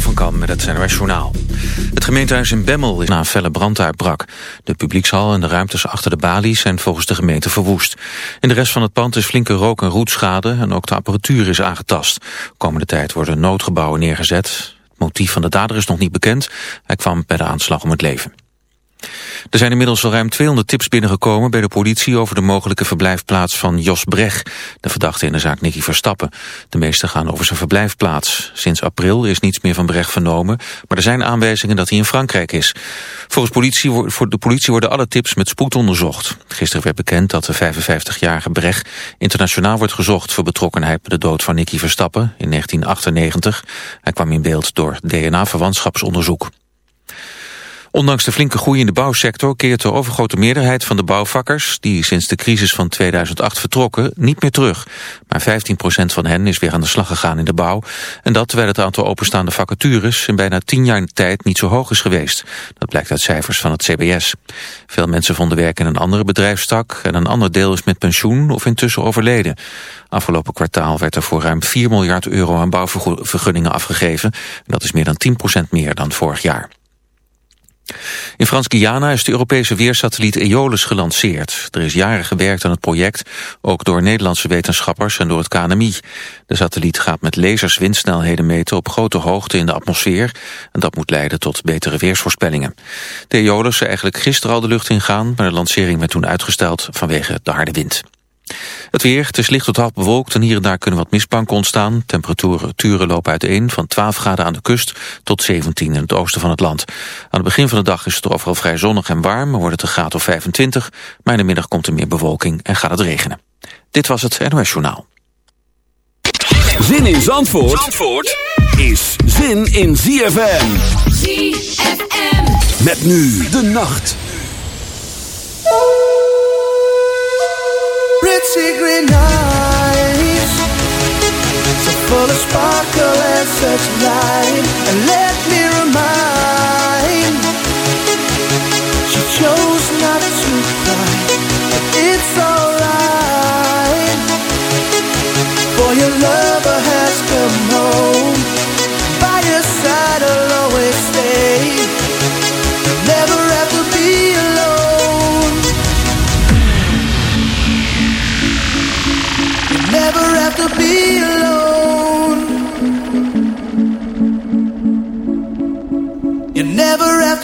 Van Kam met het Journaal. Het gemeentehuis in Bemmel is na een felle brand uitbrak. De publiekshal en de ruimtes achter de balies zijn volgens de gemeente verwoest. In de rest van het pand is flinke rook- en roetschade en ook de apparatuur is aangetast. Komende tijd worden noodgebouwen neergezet. Het motief van de dader is nog niet bekend. Hij kwam bij de aanslag om het leven. Er zijn inmiddels al ruim 200 tips binnengekomen bij de politie over de mogelijke verblijfplaats van Jos Breg, de verdachte in de zaak Nicky Verstappen. De meeste gaan over zijn verblijfplaats. Sinds april is niets meer van Breg vernomen, maar er zijn aanwijzingen dat hij in Frankrijk is. Volgens politie, voor de politie worden alle tips met spoed onderzocht. Gisteren werd bekend dat de 55-jarige Breg internationaal wordt gezocht voor betrokkenheid bij de dood van Nicky Verstappen in 1998. Hij kwam in beeld door DNA-verwantschapsonderzoek. Ondanks de flinke groei in de bouwsector keert de overgrote meerderheid van de bouwvakkers, die sinds de crisis van 2008 vertrokken, niet meer terug. Maar 15% van hen is weer aan de slag gegaan in de bouw. En dat terwijl het aantal openstaande vacatures in bijna 10 jaar tijd niet zo hoog is geweest. Dat blijkt uit cijfers van het CBS. Veel mensen vonden werk in een andere bedrijfstak en een ander deel is met pensioen of intussen overleden. Afgelopen kwartaal werd er voor ruim 4 miljard euro aan bouwvergunningen afgegeven. Dat is meer dan 10% meer dan vorig jaar. In Frans-Guyana is de Europese weersatelliet Eolus gelanceerd. Er is jaren gewerkt aan het project, ook door Nederlandse wetenschappers en door het KNMI. De satelliet gaat met lasers windsnelheden meten op grote hoogte in de atmosfeer. En dat moet leiden tot betere weersvoorspellingen. De Eolus zou eigenlijk gisteren al de lucht ingaan, maar de lancering werd toen uitgesteld vanwege de harde wind. Het weer, het is licht tot half bewolkt en hier en daar kunnen wat mistbanken ontstaan. Temperaturen lopen uiteen van 12 graden aan de kust tot 17 in het oosten van het land. Aan het begin van de dag is het overal vrij zonnig en warm, maar wordt het een graad of 25. Maar in de middag komt er meer bewolking en gaat het regenen. Dit was het NOS Journaal. Zin in Zandvoort, Zandvoort is zin in ZFM. ZFM. Met nu de nacht. Green eyes So full of sparkle and such light And let me remind She chose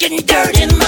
You kicking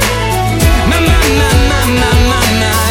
My, my, my, my, my, my,